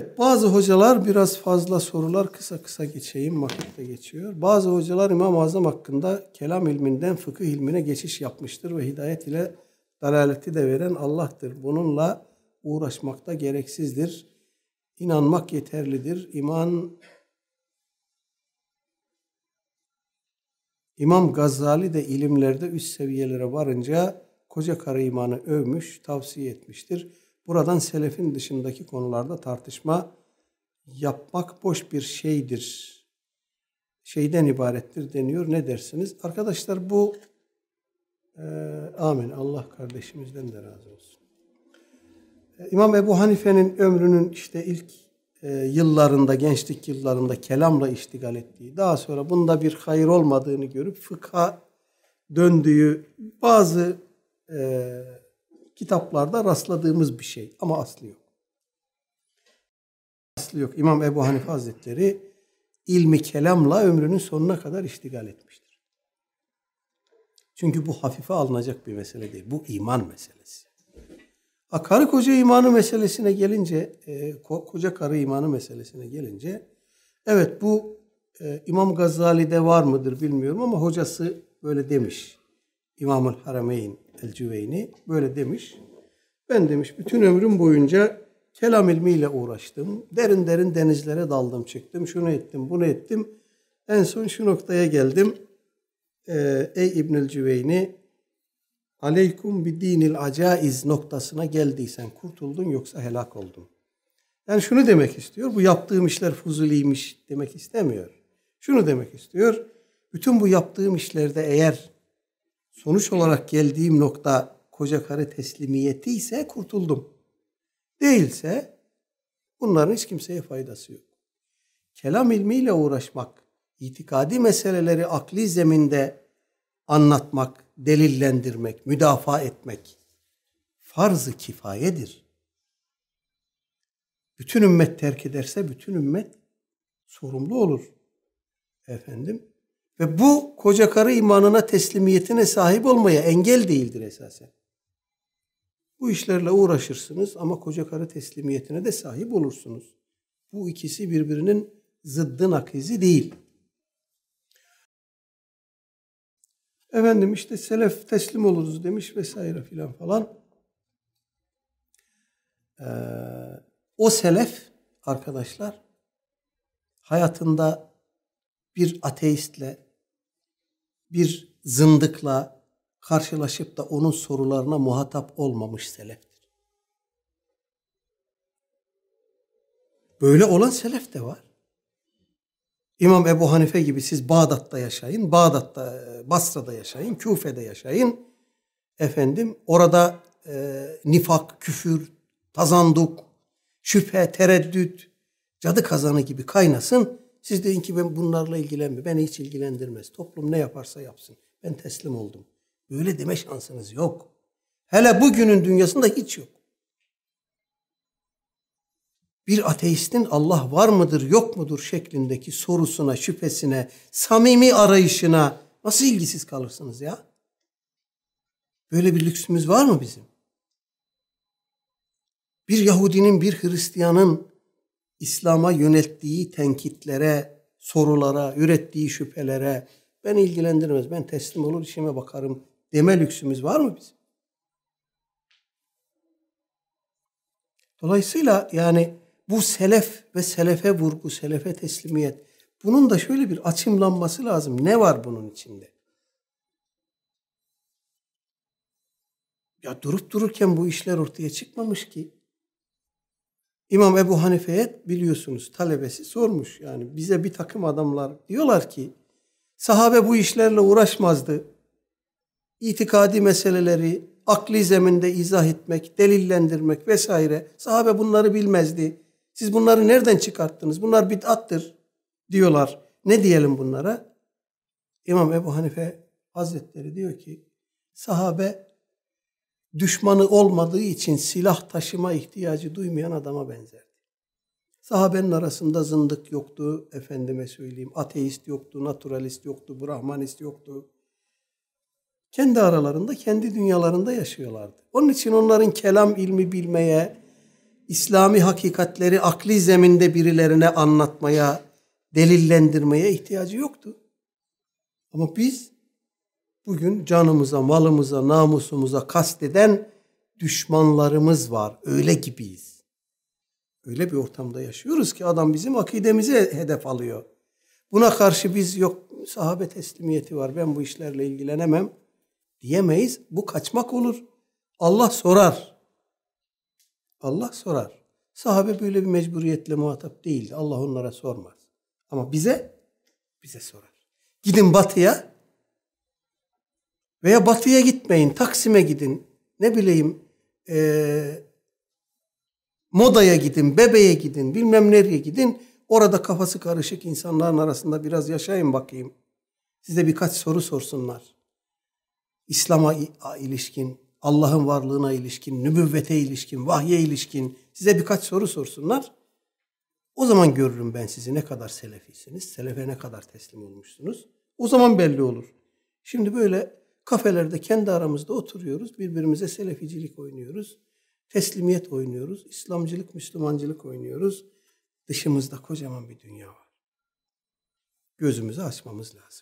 Evet, bazı hocalar biraz fazla sorular kısa kısa geçeyim, vakit de geçiyor. Bazı hocalar İmam-ı Azam hakkında kelam ilminden fıkıh ilmine geçiş yapmıştır ve hidayet ile dalaleti de veren Allah'tır. Bununla uğraşmakta gereksizdir. İnanmak yeterlidir. İman İmam Gazali de ilimlerde üst seviyelere varınca koca karı imanı övmüş, tavsiye etmiştir. Buradan selefin dışındaki konularda tartışma yapmak boş bir şeydir. Şeyden ibarettir deniyor. Ne dersiniz? Arkadaşlar bu e, amin. Allah kardeşimizden de razı olsun. E, İmam Ebu Hanife'nin ömrünün işte ilk e, yıllarında, gençlik yıllarında kelamla iştigal ettiği, daha sonra bunda bir hayır olmadığını görüp fıkha döndüğü bazı e, kitaplarda rastladığımız bir şey ama aslı yok. Aslı yok. İmam Ebu Hanife Hazretleri ilmi kelamla ömrünün sonuna kadar iştigal etmiştir. Çünkü bu hafife alınacak bir mesele değil. Bu iman meselesi. Ha, karı koca imanı meselesine gelince, e, koca karı imanı meselesine gelince, evet bu e, İmam Gazali'de var mıdır bilmiyorum ama hocası böyle demiş. İmamül Harameyn el-Cüveyni böyle demiş. Ben demiş bütün ömrüm boyunca kelam ilmiyle uğraştım. Derin derin denizlere daldım çıktım. Şunu ettim, bunu ettim. En son şu noktaya geldim. Ee, ey İbnül Cüveyni aleykum bi dinil acaiz noktasına geldiysen kurtuldun yoksa helak oldun. Yani şunu demek istiyor. Bu yaptığım işler fuzuliymiş demek istemiyor. Şunu demek istiyor. Bütün bu yaptığım işlerde eğer sonuç olarak geldiğim nokta koca karı teslimiyeti ise kurtuldum. Değilse bunların hiç kimseye faydası yok. Kelam ilmiyle uğraşmak, itikadi meseleleri akli zeminde anlatmak, delillendirmek, müdafaa etmek farz-ı kifayedir. Bütün ümmet terk ederse bütün ümmet sorumlu olur. Efendim ve bu koca karı imanına teslimiyetine sahip olmaya engel değildir esasen. Bu işlerle uğraşırsınız ama koca karı teslimiyetine de sahip olursunuz. Bu ikisi birbirinin zıddı nakizi değil. Efendim işte selef teslim oluruz demiş vesaire filan falan. Ee, o selef arkadaşlar hayatında bir ateistle bir zındıkla karşılaşıp da onun sorularına muhatap olmamış seleftir. Böyle olan selef de var. İmam Ebu Hanife gibi siz Bağdat'ta yaşayın, Bağdat'ta, Basra'da yaşayın, Küfe'de yaşayın. Efendim orada e, nifak, küfür, tazanduk, şüphe, tereddüt, cadı kazanı gibi kaynasın. Siz deyin ki ben bunlarla ilgilenmiyorum. Beni hiç ilgilendirmez. Toplum ne yaparsa yapsın. Ben teslim oldum. Böyle deme şansınız yok. Hele bugünün dünyasında hiç yok. Bir ateistin Allah var mıdır yok mudur şeklindeki sorusuna, şüphesine, samimi arayışına nasıl ilgisiz kalırsınız ya? Böyle bir lüksümüz var mı bizim? Bir Yahudinin, bir Hristiyanın İslam'a yönelttiği tenkitlere, sorulara, ürettiği şüphelere ben ilgilendirmez, ben teslim olur işime bakarım deme lüksümüz var mı bizim? Dolayısıyla yani bu selef ve selefe vurgu, selefe teslimiyet bunun da şöyle bir açımlanması lazım. Ne var bunun içinde? Ya durup dururken bu işler ortaya çıkmamış ki. İmam Ebu Hanife'ye biliyorsunuz talebesi sormuş. Yani bize bir takım adamlar diyorlar ki sahabe bu işlerle uğraşmazdı. İtikadi meseleleri akli zeminde izah etmek, delillendirmek vesaire. Sahabe bunları bilmezdi. Siz bunları nereden çıkarttınız? Bunlar bid'attır diyorlar. Ne diyelim bunlara? İmam Ebu Hanife Hazretleri diyor ki sahabe düşmanı olmadığı için silah taşıma ihtiyacı duymayan adama benzerdi. Sahabenin arasında zındık yoktu, efendime söyleyeyim, ateist yoktu, naturalist yoktu, brahmanist yoktu. Kendi aralarında, kendi dünyalarında yaşıyorlardı. Onun için onların kelam ilmi bilmeye, İslami hakikatleri akli zeminde birilerine anlatmaya, delillendirmeye ihtiyacı yoktu. Ama biz bugün canımıza, malımıza, namusumuza kasteden düşmanlarımız var. Öyle gibiyiz. Öyle bir ortamda yaşıyoruz ki adam bizim akidemizi hedef alıyor. Buna karşı biz yok sahabe teslimiyeti var ben bu işlerle ilgilenemem diyemeyiz. Bu kaçmak olur. Allah sorar. Allah sorar. Sahabe böyle bir mecburiyetle muhatap değildi. Allah onlara sormaz. Ama bize bize sorar. Gidin batıya veya batıya gitmeyin. Taksim'e gidin. Ne bileyim e, modaya gidin, bebeğe gidin, bilmem nereye gidin. Orada kafası karışık insanların arasında biraz yaşayın bakayım. Size birkaç soru sorsunlar. İslam'a ilişkin, Allah'ın varlığına ilişkin, nübüvvete ilişkin, vahye ilişkin size birkaç soru sorsunlar. O zaman görürüm ben sizi ne kadar selefisiniz, selefe ne kadar teslim olmuşsunuz. O zaman belli olur. Şimdi böyle kafelerde kendi aramızda oturuyoruz, birbirimize seleficilik oynuyoruz, teslimiyet oynuyoruz, İslamcılık, Müslümancılık oynuyoruz. Dışımızda kocaman bir dünya var. Gözümüzü açmamız lazım.